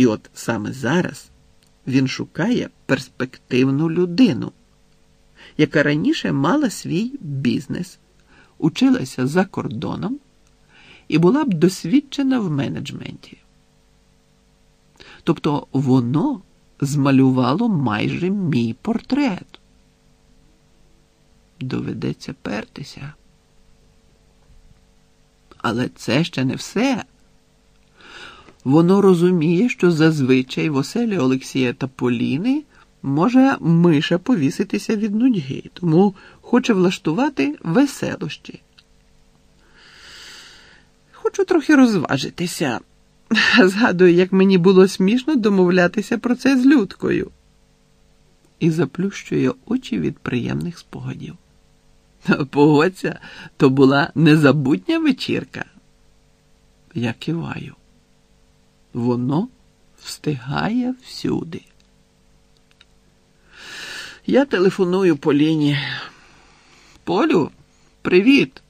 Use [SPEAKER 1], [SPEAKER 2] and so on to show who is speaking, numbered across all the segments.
[SPEAKER 1] І от саме зараз він шукає перспективну людину, яка раніше мала свій бізнес, училася за кордоном і була б досвідчена в менеджменті. Тобто воно змалювало майже мій портрет. Доведеться пертися. Але це ще не все. Воно розуміє, що зазвичай в оселі Олексія та Поліни може миша повіситися від нудьги, тому хоче влаштувати веселощі. Хочу трохи розважитися. Згадую, як мені було смішно домовлятися про це з Людкою. І заплющує очі від приємних спогадів. Погодься, то була незабутня вечірка. Я киваю. Воно встигає всюди. Я телефоную Поліні. Полю, привіт!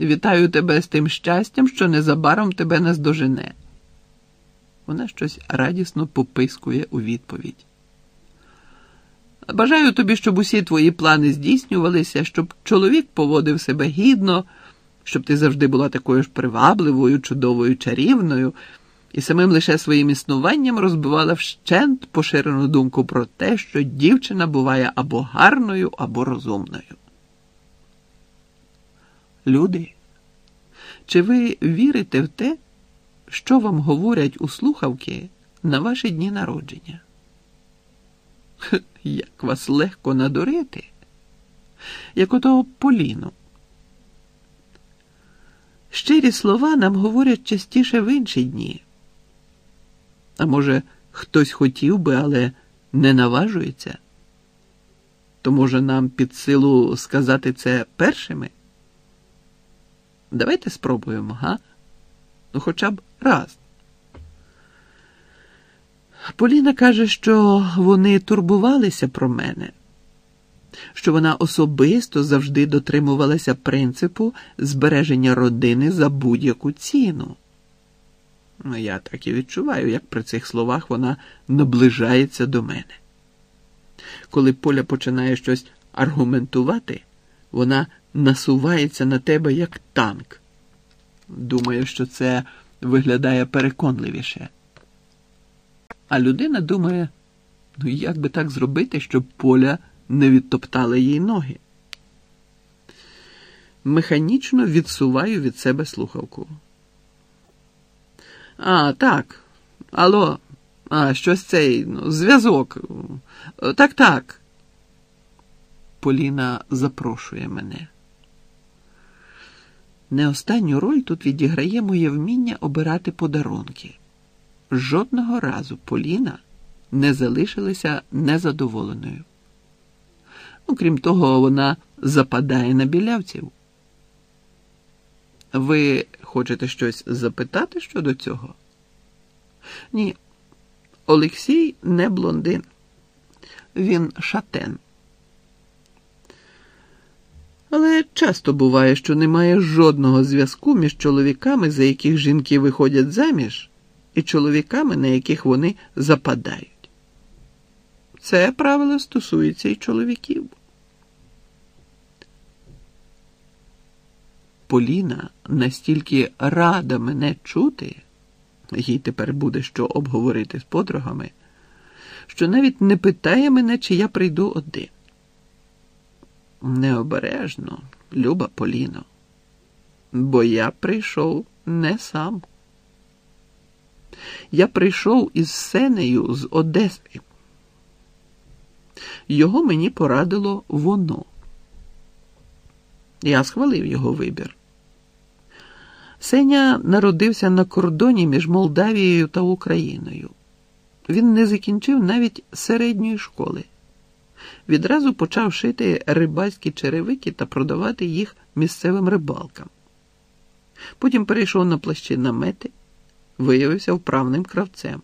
[SPEAKER 1] Вітаю тебе з тим щастям, що незабаром тебе наздожене. Вона щось радісно попискує у відповідь. Бажаю тобі, щоб усі твої плани здійснювалися, щоб чоловік поводив себе гідно, щоб ти завжди була такою ж привабливою, чудовою, чарівною, і самим лише своїм існуванням розбивала вщент поширену думку про те, що дівчина буває або гарною, або розумною. Люди, чи ви вірите в те, що вам говорять у слухавки на ваші дні народження? Як вас легко надурити, як ото Поліну. Щирі слова нам говорять частіше в інші дні. А може, хтось хотів би, але не наважується? То може нам під силу сказати це першими? Давайте спробуємо, га? Ну, хоча б раз. Поліна каже, що вони турбувалися про мене, що вона особисто завжди дотримувалася принципу збереження родини за будь-яку ціну. Ну, я так і відчуваю, як при цих словах вона наближається до мене. Коли Поля починає щось аргументувати, вона насувається на тебе як танк. Думаю, що це виглядає переконливіше. А людина думає, ну як би так зробити, щоб поля не відтоптала їй ноги. Механічно відсуваю від себе слухавку. А, так. Алло, а щось цей ну, зв'язок. Так, так. Поліна запрошує мене. Не останню роль тут відіграє моє вміння обирати подарунки. Жодного разу Поліна не залишилася незадоволеною. Ну, крім того, вона западає на білявців. Ви хочете щось запитати щодо цього? Ні, Олексій не блондин, він шатен. Але часто буває, що немає жодного зв'язку між чоловіками, за яких жінки виходять заміж, і чоловіками, на яких вони западають. Це правило стосується і чоловіків. Поліна настільки рада мене чути, їй тепер буде що обговорити з подругами, що навіть не питає мене, чи я прийду один. Необережно, люба Поліно, бо я прийшов не сам. Я прийшов із Сенею з Одеси. Його мені порадило воно. Я схвалив його вибір. Сеня народився на кордоні між Молдавією та Україною. Він не закінчив навіть середньої школи. Відразу почав шити рибальські черевики та продавати їх місцевим рибалкам. Потім перейшов на плащі намети, виявився вправним кравцем.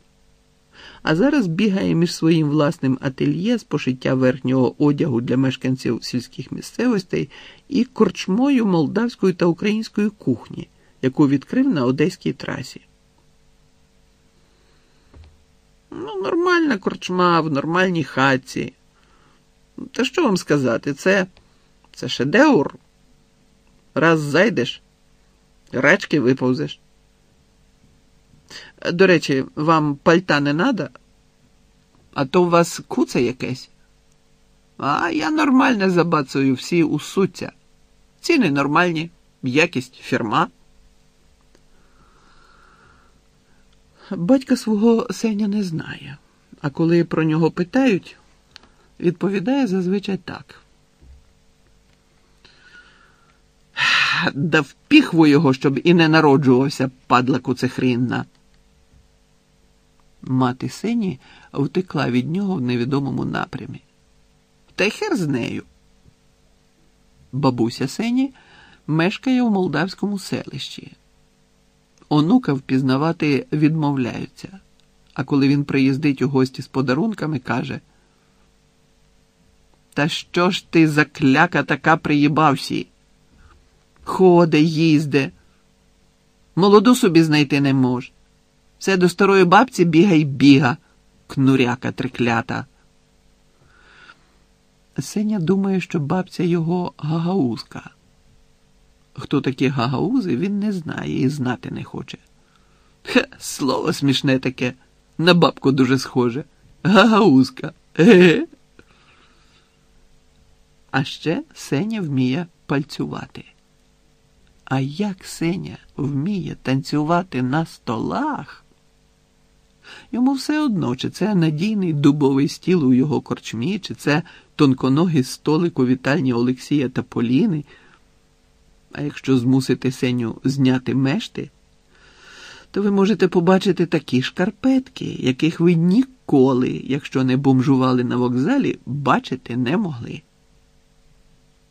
[SPEAKER 1] А зараз бігає між своїм власним ательє з пошиття верхнього одягу для мешканців сільських місцевостей і корчмою молдавської та української кухні, яку відкрив на одеській трасі. Ну, нормальна корчма в нормальній хатці. Та що вам сказати, це, це шедевр. Раз зайдеш, речки виповзеш. До речі, вам пальта не надо? А то у вас куце якесь? А я нормально забацую всі усуття. Ціни нормальні, якість фірма. Батька свого Сеня не знає, а коли про нього питають, відповідає зазвичай так. Да впіхву його, щоб і не народжувався, падла куцехрінна. Мати сині втекла від нього в невідомому напрямі. Та хер з нею. Бабуся сині мешкає у молдавському селищі. Онука впізнавати відмовляються, а коли він приїздить у гості з подарунками, каже: Та що ж ти за кляка така приїбавсі? Ходе, їзде, молоду собі знайти не мож. Все до старої бабці бігай біга, кнуряка триклята. Сеня думає, що бабця його гагаузка. Хто такі гагаузи, він не знає і знати не хоче. Хе, слово смішне таке, на бабку дуже схоже. Гагаузка. Ге. А ще Сеня вміє пальцювати. А як Сеня вміє танцювати на столах? Йому все одно, чи це надійний дубовий стіл у його корчмі, чи це тонконогий столик у вітальні Олексія та Поліни. А якщо змусити Сеню зняти мешти, то ви можете побачити такі шкарпетки, яких ви ніколи, якщо не бомжували на вокзалі, бачити не могли.